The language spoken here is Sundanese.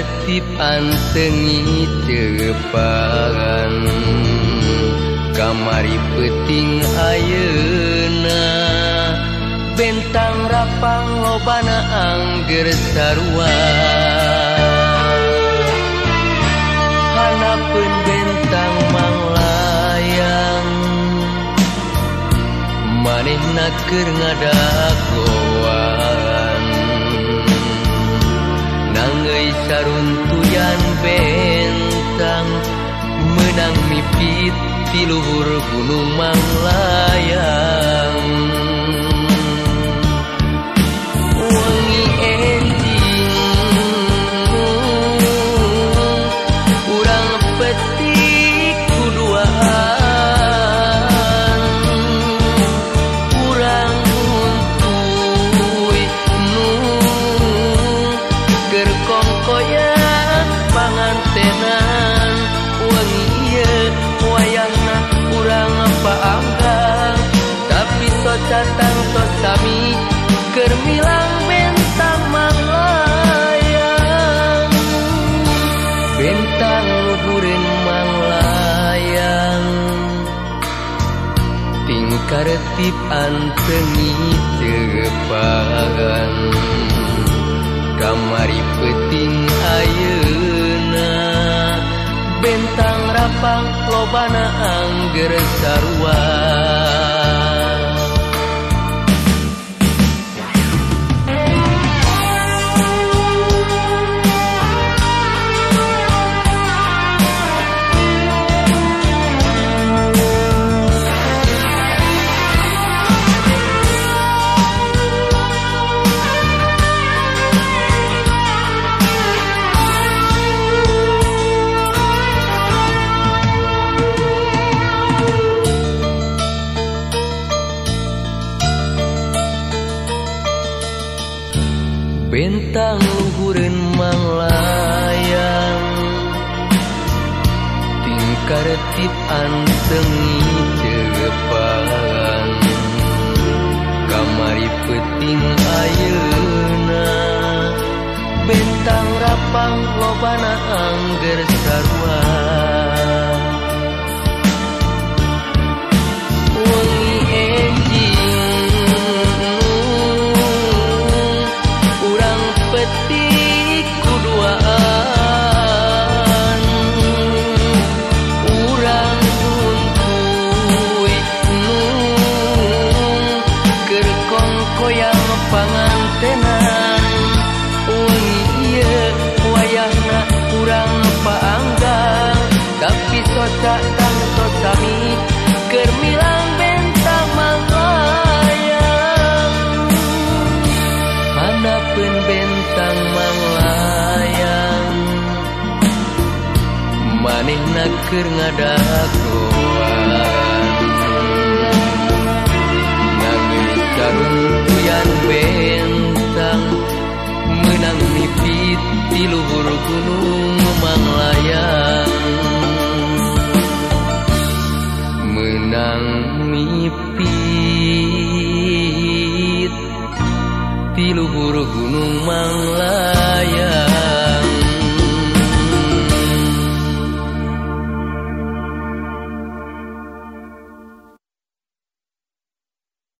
Tetipantengi teparan kamari peting ayeuna bentang rapang lobana angger sarua. Hanapun bentang manglayang manehna keur ngadak goa Nangei saruntuyan bentang Menang mipit di luhur gunung Manglayang sami Kermilang bentang manglayang Bentang luhurin manglayang Tingkar tip anteni tepan Kamari peting ayeuna Bentang rapang lobana angger sarua. bentang luhurin manglayan tingkar tip antengi depan kamari peting ayeuna bentang rapang lobana angger sarua wong koyang pangantenan. Wengi iya wayahna kurang paanggang tapi sosak tang sosami kermilang bentang manglayang. Mana pun bentang manglayang. Maneh ngadaku. di luhur gunung manglayang Menang mipit Di luhur gunung Manglayang.